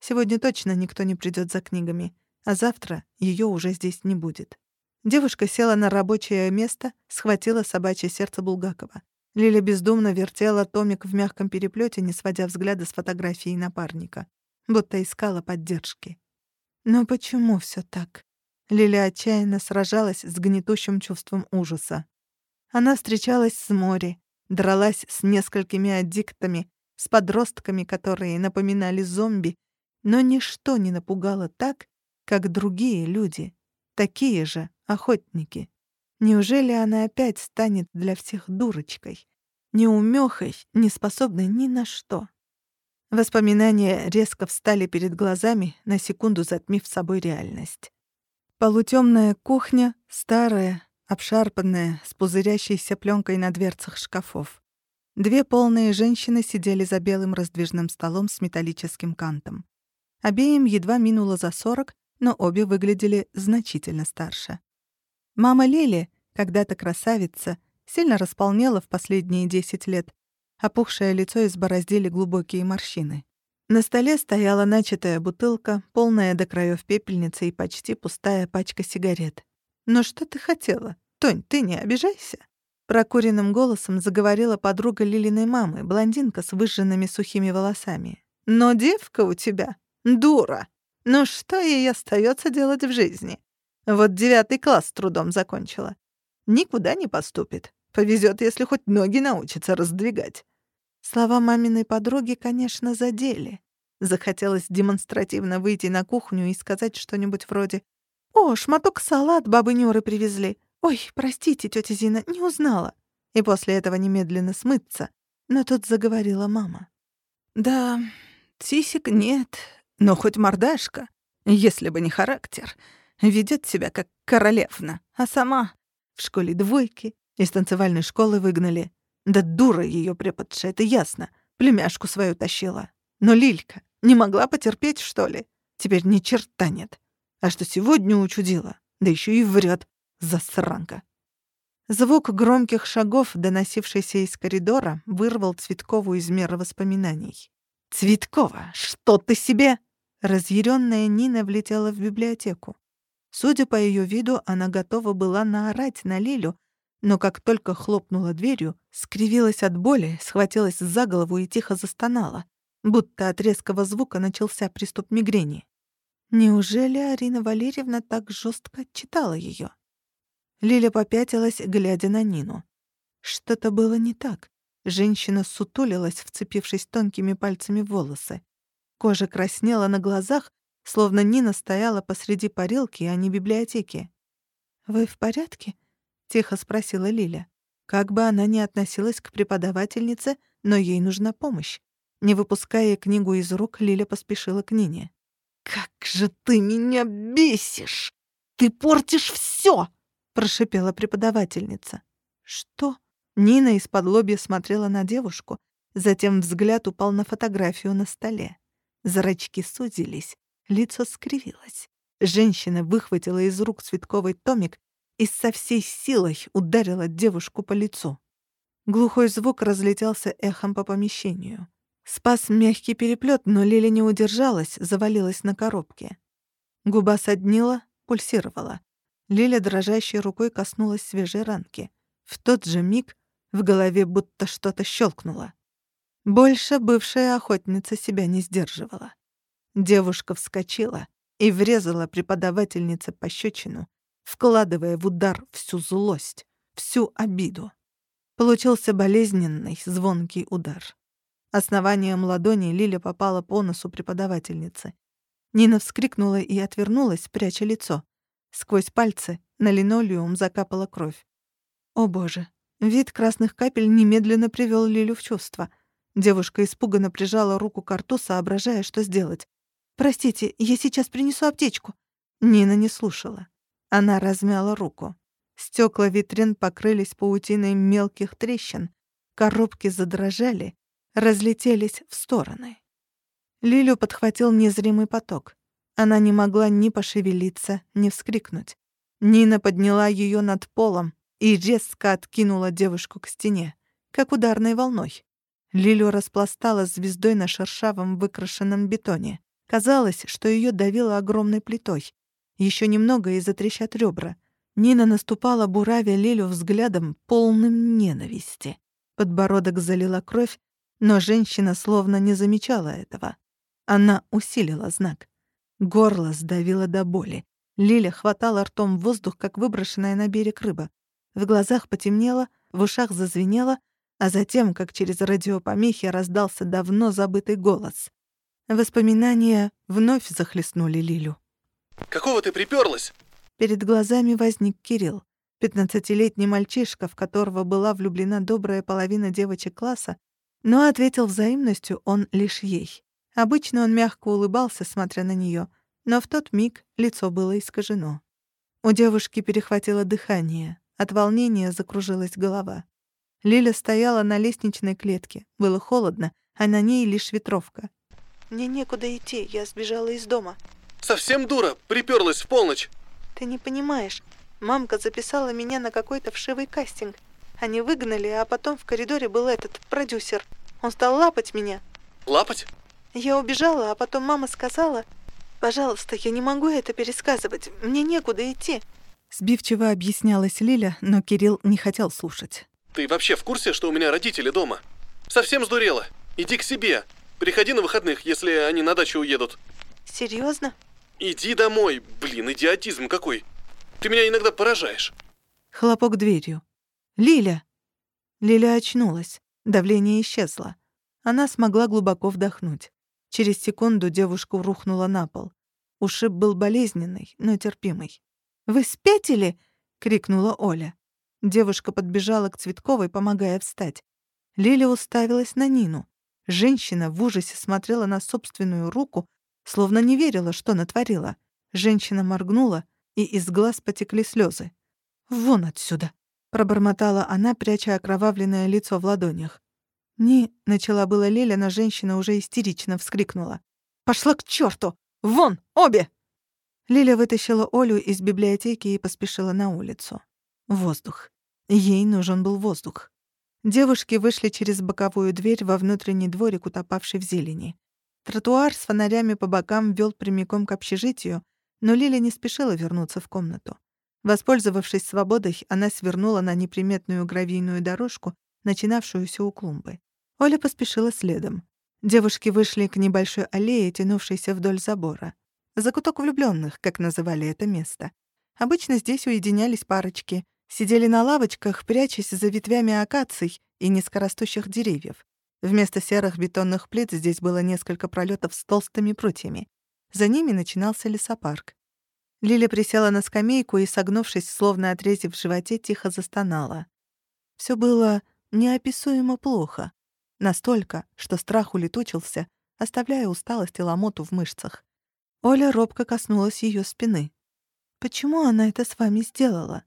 Сегодня точно никто не придет за книгами, а завтра ее уже здесь не будет. Девушка села на рабочее место, схватила собачье сердце Булгакова. Лиля бездумно вертела томик в мягком переплете, не сводя взгляда с фотографии напарника, будто искала поддержки. Но почему все так? Лиля отчаянно сражалась с гнетущим чувством ужаса. Она встречалась с Мори, дралась с несколькими аддиктами, с подростками, которые напоминали зомби, но ничто не напугало так, как другие люди, такие же охотники. Неужели она опять станет для всех дурочкой, неумехой, не способной ни на что? Воспоминания резко встали перед глазами, на секунду затмив собой реальность. Полутемная кухня, старая, обшарпанная, с пузырящейся пленкой на дверцах шкафов. Две полные женщины сидели за белым раздвижным столом с металлическим кантом. Обеим едва минуло за сорок, но обе выглядели значительно старше. Мама Лили, когда-то красавица, сильно располнела в последние десять лет. Опухшее лицо избороздили глубокие морщины. На столе стояла начатая бутылка, полная до краев пепельница и почти пустая пачка сигарет. «Ну что ты хотела? Тонь, ты не обижайся!» Прокуренным голосом заговорила подруга Лилиной мамы, блондинка с выжженными сухими волосами. «Но девка у тебя дура! Ну что ей остается делать в жизни? Вот девятый класс с трудом закончила. Никуда не поступит. Повезет, если хоть ноги научится раздвигать». Слова маминой подруги, конечно, задели. Захотелось демонстративно выйти на кухню и сказать что-нибудь вроде «О, шматок салат бабы Нюры привезли. Ой, простите, тетя Зина, не узнала». И после этого немедленно смыться. Но тут заговорила мама. «Да, сисек нет, но хоть мордашка, если бы не характер, ведет себя как королевна, а сама в школе двойки, из танцевальной школы выгнали. Да дура ее преподша, это ясно. Племяшку свою тащила. Но Лилька не могла потерпеть, что ли? Теперь ни черта нет. А что сегодня учудила? Да еще и врет, засранка. Звук громких шагов, доносившийся из коридора, вырвал Цветкову из меры воспоминаний. «Цветкова, что ты себе?» Разъяренная Нина влетела в библиотеку. Судя по ее виду, она готова была наорать на Лилю, но как только хлопнула дверью, скривилась от боли, схватилась за голову и тихо застонала, будто от резкого звука начался приступ мигрени. Неужели Арина Валерьевна так жестко отчитала ее? Лиля попятилась, глядя на Нину. Что-то было не так. Женщина сутулилась, вцепившись тонкими пальцами в волосы. Кожа краснела на глазах, словно Нина стояла посреди парилки, а не библиотеки. «Вы в порядке?» — тихо спросила Лиля. Как бы она ни относилась к преподавательнице, но ей нужна помощь. Не выпуская книгу из рук, Лиля поспешила к Нине. «Как же ты меня бесишь! Ты портишь все!» — прошипела преподавательница. «Что?» Нина из-под лобья смотрела на девушку, Затем взгляд упал на фотографию на столе. Зрачки сузились, лицо скривилось. Женщина выхватила из рук цветковый томик и со всей силой ударила девушку по лицу. Глухой звук разлетелся эхом по помещению. Спас мягкий переплет, но Лили не удержалась, завалилась на коробке. Губа соднила, пульсировала. Лиля дрожащей рукой коснулась свежей ранки. В тот же миг в голове будто что-то щелкнуло. Больше бывшая охотница себя не сдерживала. Девушка вскочила и врезала преподавательнице пощечину, вкладывая в удар всю злость, всю обиду. Получился болезненный, звонкий удар. Основанием ладони Лиля попала по носу преподавательницы. Нина вскрикнула и отвернулась, пряча лицо. Сквозь пальцы на линолеум закапала кровь. О боже! Вид красных капель немедленно привел Лилю в чувство. Девушка испуганно прижала руку к рту, соображая, что сделать. «Простите, я сейчас принесу аптечку». Нина не слушала. Она размяла руку. Стекла витрин покрылись паутиной мелких трещин. Коробки задрожали, разлетелись в стороны. Лилю подхватил незримый поток. Она не могла ни пошевелиться, ни вскрикнуть. Нина подняла ее над полом и резко откинула девушку к стене, как ударной волной. Лилю распластала звездой на шершавом выкрашенном бетоне. Казалось, что ее давило огромной плитой. Еще немного и затрещат ребра. Нина наступала, буравя Лилю взглядом, полным ненависти. Подбородок залила кровь, но женщина словно не замечала этого. Она усилила знак. Горло сдавило до боли. Лиля хватала ртом воздух, как выброшенная на берег рыба. В глазах потемнело, в ушах зазвенело, а затем, как через радиопомехи, раздался давно забытый голос. Воспоминания вновь захлестнули Лилю. «Какого ты приперлась?» Перед глазами возник Кирилл. Пятнадцатилетний мальчишка, в которого была влюблена добрая половина девочек класса, но ответил взаимностью он лишь ей. Обычно он мягко улыбался, смотря на нее, но в тот миг лицо было искажено. У девушки перехватило дыхание, от волнения закружилась голова. Лиля стояла на лестничной клетке, было холодно, а на ней лишь ветровка. Мне некуда идти, я сбежала из дома. Совсем дура, приперлась в полночь. Ты не понимаешь. Мамка записала меня на какой-то вшивый кастинг. Они выгнали, а потом в коридоре был этот продюсер. Он стал лапать меня. Лапать? Я убежала, а потом мама сказала... Пожалуйста, я не могу это пересказывать. Мне некуда идти. Сбивчиво объяснялась Лиля, но Кирилл не хотел слушать. Ты вообще в курсе, что у меня родители дома? Совсем сдурела. Иди к себе. Приходи на выходных, если они на дачу уедут. Серьезно? Иди домой. Блин, идиотизм какой. Ты меня иногда поражаешь. Хлопок дверью. «Лиля!» Лиля очнулась. Давление исчезло. Она смогла глубоко вдохнуть. Через секунду девушка рухнула на пол. Ушиб был болезненный, но терпимый. «Вы спятили?» — крикнула Оля. Девушка подбежала к Цветковой, помогая встать. Лиля уставилась на Нину. Женщина в ужасе смотрела на собственную руку, словно не верила, что натворила. Женщина моргнула, и из глаз потекли слезы. «Вон отсюда!» — пробормотала она, пряча окровавленное лицо в ладонях. «Не», — начала была Леля, но женщина уже истерично вскрикнула. «Пошла к черту! Вон, обе!» Лиля вытащила Олю из библиотеки и поспешила на улицу. Воздух. Ей нужен был воздух. Девушки вышли через боковую дверь во внутренний дворик, утопавший в зелени. Тротуар с фонарями по бокам вел прямиком к общежитию, но Лиля не спешила вернуться в комнату. Воспользовавшись свободой, она свернула на неприметную гравийную дорожку, начинавшуюся у клумбы. Оля поспешила следом. Девушки вышли к небольшой аллее, тянувшейся вдоль забора. Закуток влюбленных, как называли это место. Обычно здесь уединялись парочки — сидели на лавочках, прячась за ветвями акаций и низкорастущих деревьев. Вместо серых бетонных плит здесь было несколько пролетов с толстыми прутьями. За ними начинался лесопарк. Лиля присела на скамейку и, согнувшись, словно отрезив в животе, тихо застонала. Все было неописуемо плохо. Настолько, что страх улетучился, оставляя усталость и ломоту в мышцах. Оля робко коснулась ее спины. «Почему она это с вами сделала?»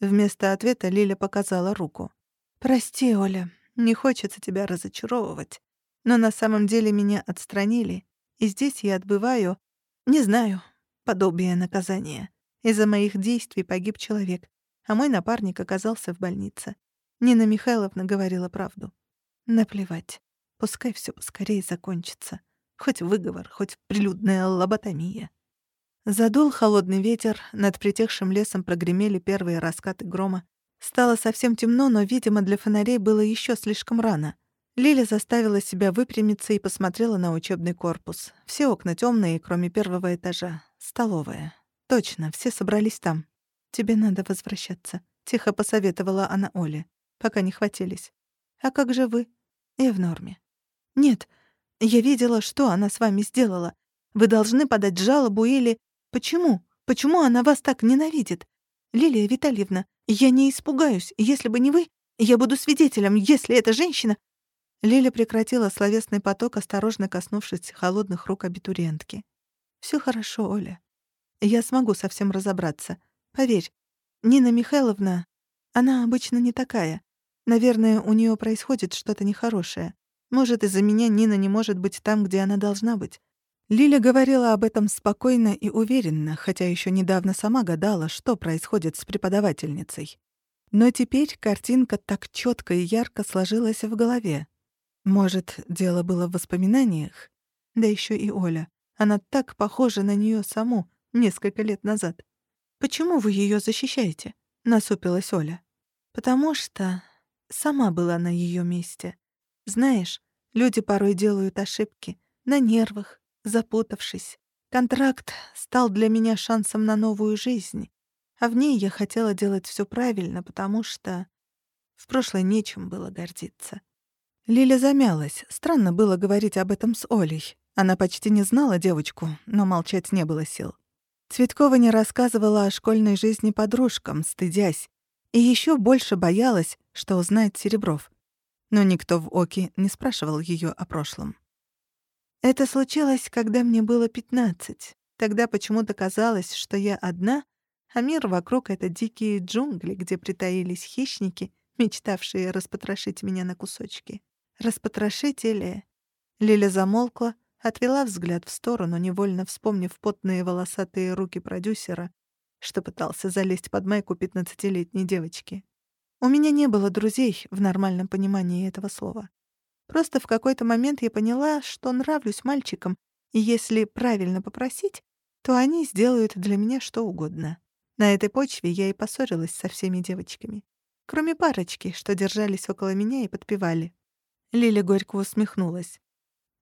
Вместо ответа Лиля показала руку. «Прости, Оля. Не хочется тебя разочаровывать. Но на самом деле меня отстранили, и здесь я отбываю, не знаю, подобие наказания. Из-за моих действий погиб человек, а мой напарник оказался в больнице. Нина Михайловна говорила правду. Наплевать. Пускай все поскорее закончится. Хоть выговор, хоть прилюдная лоботомия. Задул холодный ветер, над притихшим лесом прогремели первые раскаты грома. Стало совсем темно, но, видимо, для фонарей было еще слишком рано. Лиля заставила себя выпрямиться и посмотрела на учебный корпус. Все окна темные, кроме первого этажа. Столовая. Точно, все собрались там. «Тебе надо возвращаться», — тихо посоветовала она Оле, пока не хватились. «А как же вы?» «Я в норме». «Нет, я видела, что она с вами сделала. Вы должны подать жалобу или... Почему? Почему она вас так ненавидит? Лилия Витальевна, я не испугаюсь. Если бы не вы, я буду свидетелем, если эта женщина...» Лиля прекратила словесный поток, осторожно коснувшись холодных рук абитуриентки. Все хорошо, Оля. Я смогу совсем разобраться. Поверь, Нина Михайловна, она обычно не такая. Наверное, у нее происходит что-то нехорошее. Может, из-за меня Нина не может быть там, где она должна быть. Лиля говорила об этом спокойно и уверенно, хотя еще недавно сама гадала, что происходит с преподавательницей. Но теперь картинка так четко и ярко сложилась в голове. Может, дело было в воспоминаниях? Да еще и Оля. Она так похожа на нее саму несколько лет назад. «Почему вы ее защищаете?» — насупилась Оля. «Потому что сама была на ее месте. Знаешь, люди порой делают ошибки, на нервах, запутавшись. Контракт стал для меня шансом на новую жизнь, а в ней я хотела делать все правильно, потому что в прошлой нечем было гордиться. Лиля замялась. Странно было говорить об этом с Олей. Она почти не знала девочку, но молчать не было сил. Цветкова не рассказывала о школьной жизни подружкам, стыдясь, и еще больше боялась, что узнает Серебров но никто в Оке не спрашивал ее о прошлом. Это случилось, когда мне было пятнадцать. Тогда почему-то казалось, что я одна, а мир вокруг — это дикие джунгли, где притаились хищники, мечтавшие распотрошить меня на кусочки. Распотрошить или... Лиля замолкла, отвела взгляд в сторону, невольно вспомнив потные волосатые руки продюсера, что пытался залезть под майку пятнадцатилетней девочки. У меня не было друзей в нормальном понимании этого слова. Просто в какой-то момент я поняла, что нравлюсь мальчикам, и если правильно попросить, то они сделают для меня что угодно. На этой почве я и поссорилась со всеми девочками. Кроме парочки, что держались около меня и подпевали. Лиля горько усмехнулась.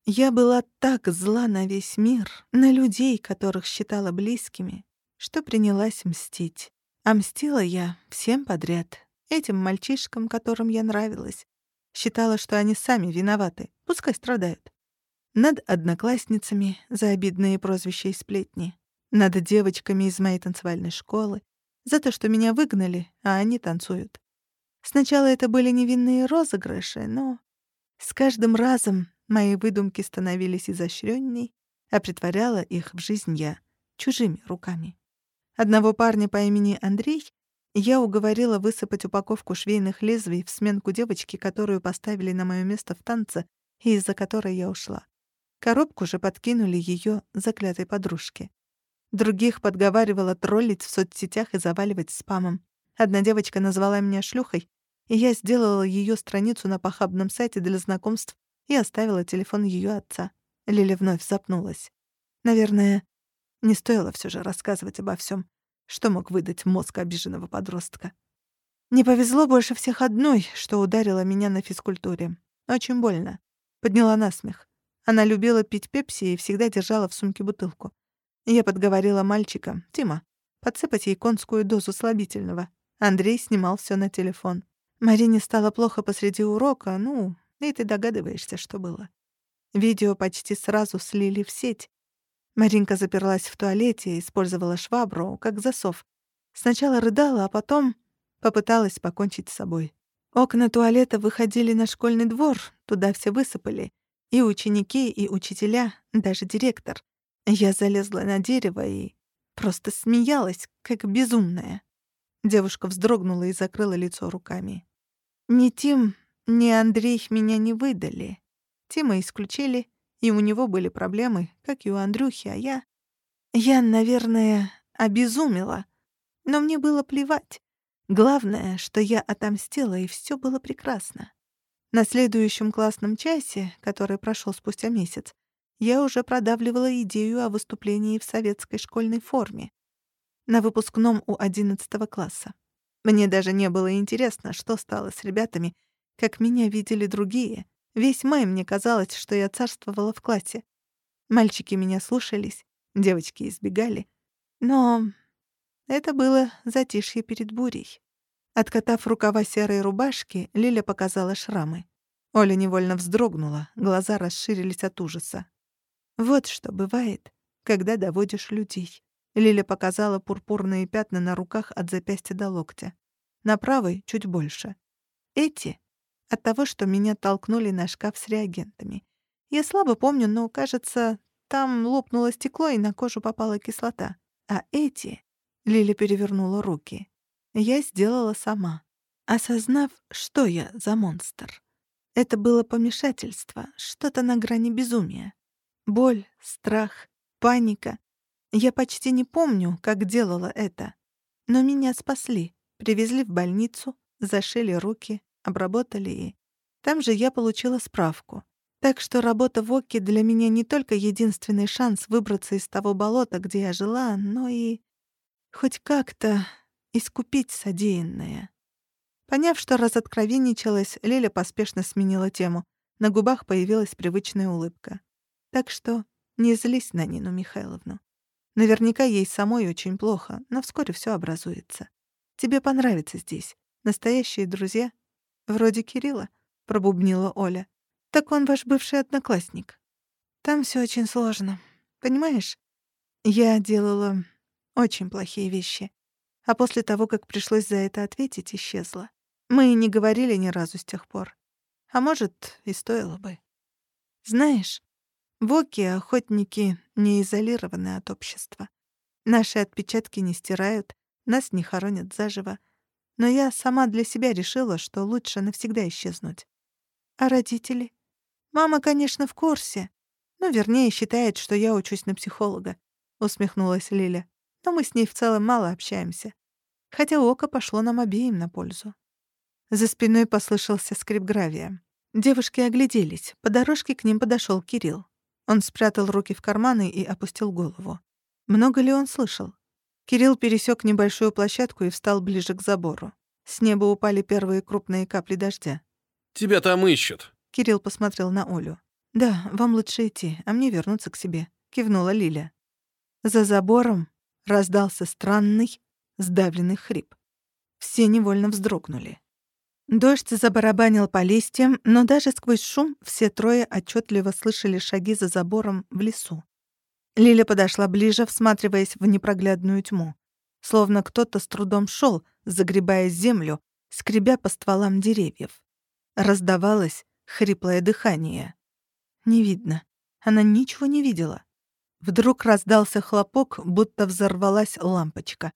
Я была так зла на весь мир, на людей, которых считала близкими, что принялась мстить. А мстила я всем подряд, Этим мальчишкам, которым я нравилась. Считала, что они сами виноваты, пускай страдают. Над одноклассницами за обидные прозвища и сплетни. Над девочками из моей танцевальной школы. За то, что меня выгнали, а они танцуют. Сначала это были невинные розыгрыши, но с каждым разом мои выдумки становились изощренней, а притворяла их в жизнь я чужими руками. Одного парня по имени Андрей я уговорила высыпать упаковку швейных лезвий в сменку девочки, которую поставили на моё место в танце и из-за которой я ушла. Коробку же подкинули её заклятой подружке. Других подговаривала троллить в соцсетях и заваливать спамом. Одна девочка назвала меня шлюхой, и я сделала её страницу на похабном сайте для знакомств и оставила телефон её отца. Лиля вновь запнулась. Наверное, не стоило всё же рассказывать обо всём. Что мог выдать мозг обиженного подростка? Не повезло больше всех одной, что ударила меня на физкультуре. Очень больно. Подняла насмех. Она любила пить пепси и всегда держала в сумке бутылку. Я подговорила мальчика, Тима, подсыпать ей конскую дозу слабительного. Андрей снимал все на телефон. Марине стало плохо посреди урока, ну, и ты догадываешься, что было. Видео почти сразу слили в сеть, Маринка заперлась в туалете и использовала швабру как засов. Сначала рыдала, а потом попыталась покончить с собой. Окна туалета выходили на школьный двор, туда все высыпали. И ученики, и учителя, даже директор. Я залезла на дерево и просто смеялась, как безумная. Девушка вздрогнула и закрыла лицо руками. Ни Тим, ни Андрей меня не выдали. Тима исключили, и у него были проблемы, как и у Андрюхи, а я... Я, наверное, обезумела. Но мне было плевать. Главное, что я отомстила, и все было прекрасно. На следующем классном часе, который прошел спустя месяц, я уже продавливала идею о выступлении в советской школьной форме. На выпускном у 11 класса. Мне даже не было интересно, что стало с ребятами, как меня видели другие. Весь май мне казалось, что я царствовала в классе. Мальчики меня слушались, девочки избегали. Но это было затишье перед бурей. Откатав рукава серой рубашки, Лиля показала шрамы. Оля невольно вздрогнула, глаза расширились от ужаса. Вот что бывает, когда доводишь людей. Лиля показала пурпурные пятна на руках от запястья до локтя. На правой — чуть больше. Эти — от того, что меня толкнули на шкаф с реагентами. Я слабо помню, но, кажется, там лопнуло стекло, и на кожу попала кислота. А эти Лиля перевернула руки. Я сделала сама, осознав, что я за монстр. Это было помешательство, что-то на грани безумия. Боль, страх, паника. Я почти не помню, как делала это. Но меня спасли, привезли в больницу, зашили руки, обработали и... Там же я получила справку. Так что работа в ОКе для меня не только единственный шанс выбраться из того болота, где я жила, но и хоть как-то искупить содеянное. Поняв, что разоткровенничалась, Леля поспешно сменила тему. На губах появилась привычная улыбка. Так что не злись на Нину Михайловну. Наверняка ей самой очень плохо, но вскоре все образуется. Тебе понравится здесь. Настоящие друзья. Вроде Кирилла, — пробубнила Оля. Так он ваш бывший одноклассник. Там все очень сложно. Понимаешь? Я делала очень плохие вещи. А после того, как пришлось за это ответить, исчезла. Мы не говорили ни разу с тех пор. А может, и стоило бы. Знаешь, воки охотники не изолированы от общества. Наши отпечатки не стирают, нас не хоронят заживо. Но я сама для себя решила, что лучше навсегда исчезнуть. А родители? Мама, конечно, в курсе. Ну, вернее, считает, что я учусь на психолога, — усмехнулась Лиля но мы с ней в целом мало общаемся. Хотя око пошло нам обеим на пользу. За спиной послышался скрип гравия. Девушки огляделись. По дорожке к ним подошел Кирилл. Он спрятал руки в карманы и опустил голову. Много ли он слышал? Кирилл пересек небольшую площадку и встал ближе к забору. С неба упали первые крупные капли дождя. «Тебя там ищут». Кирилл посмотрел на Олю. «Да, вам лучше идти, а мне вернуться к себе», — кивнула Лиля. За забором раздался странный, сдавленный хрип. Все невольно вздрогнули. Дождь забарабанил по листьям, но даже сквозь шум все трое отчетливо слышали шаги за забором в лесу. Лиля подошла ближе, всматриваясь в непроглядную тьму. Словно кто-то с трудом шел, загребая землю, скребя по стволам деревьев. Раздавалось хриплое дыхание. Не видно. Она ничего не видела. Вдруг раздался хлопок, будто взорвалась лампочка.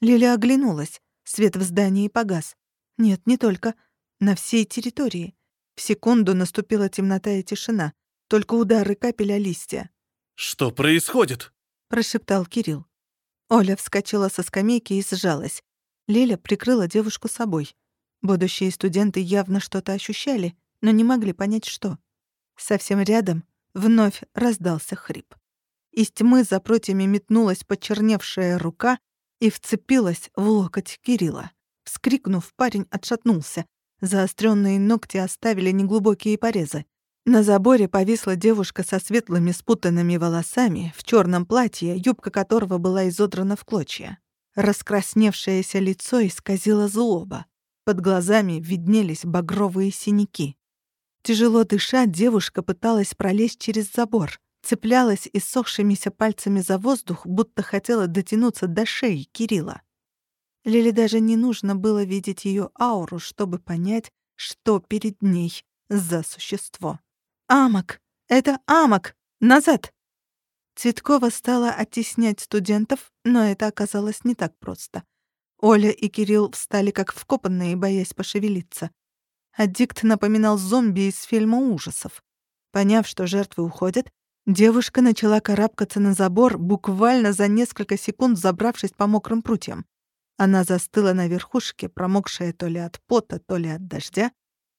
Лиля оглянулась. Свет в здании погас. Нет, не только. На всей территории. В секунду наступила темнота и тишина. Только удары капель о листья. «Что происходит?» — прошептал Кирилл. Оля вскочила со скамейки и сжалась. Лиля прикрыла девушку собой. Будущие студенты явно что-то ощущали, но не могли понять, что. Совсем рядом вновь раздался хрип. Из тьмы за протями метнулась почерневшая рука и вцепилась в локоть Кирилла. Вскрикнув, парень отшатнулся. Заостренные ногти оставили неглубокие порезы. На заборе повисла девушка со светлыми спутанными волосами, в черном платье, юбка которого была изодрана в клочья. Раскрасневшееся лицо исказило злоба. Под глазами виднелись багровые синяки. Тяжело дыша, девушка пыталась пролезть через забор цеплялась иссохшимися пальцами за воздух, будто хотела дотянуться до шеи Кирилла. Лили даже не нужно было видеть ее ауру, чтобы понять, что перед ней за существо. «Амок! Это Амок! Назад!» Цветкова стала оттеснять студентов, но это оказалось не так просто. Оля и Кирилл встали как вкопанные, боясь пошевелиться. Аддикт напоминал зомби из фильма ужасов. Поняв, что жертвы уходят, девушка начала карабкаться на забор, буквально за несколько секунд забравшись по мокрым прутьям. Она застыла на верхушке, промокшая то ли от пота, то ли от дождя,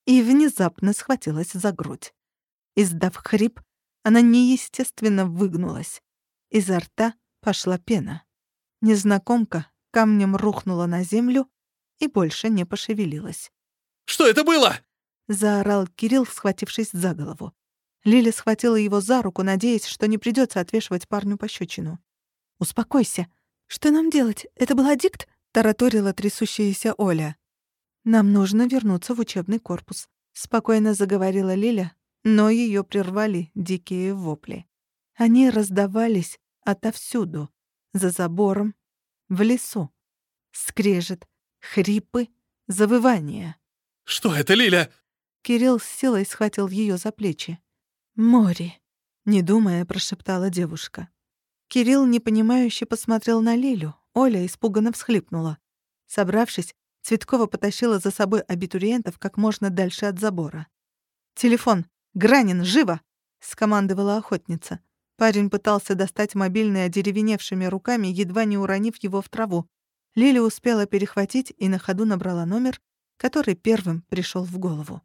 и внезапно схватилась за грудь. Издав хрип, она неестественно выгнулась. Изо рта пошла пена. Незнакомка камнем рухнула на землю и больше не пошевелилась. «Что это было?» — заорал Кирилл, схватившись за голову. Лиля схватила его за руку, надеясь, что не придется отвешивать парню пощечину. «Успокойся. Что нам делать? Это был аддикт?» — тараторила трясущаяся Оля. «Нам нужно вернуться в учебный корпус», — спокойно заговорила Лиля, но ее прервали дикие вопли. Они раздавались отовсюду, за забором, в лесу. Скрежет, хрипы, завывания. «Что это, Лиля?» Кирилл с силой схватил ее за плечи. «Мори», — не думая, прошептала девушка. Кирилл непонимающе посмотрел на Лилю. Оля испуганно всхлипнула. Собравшись, Цветкова потащила за собой абитуриентов как можно дальше от забора. «Телефон! Гранин, живо!» — скомандовала охотница. Парень пытался достать мобильный одеревеневшими руками, едва не уронив его в траву. Лиля успела перехватить и на ходу набрала номер, который первым пришел в голову.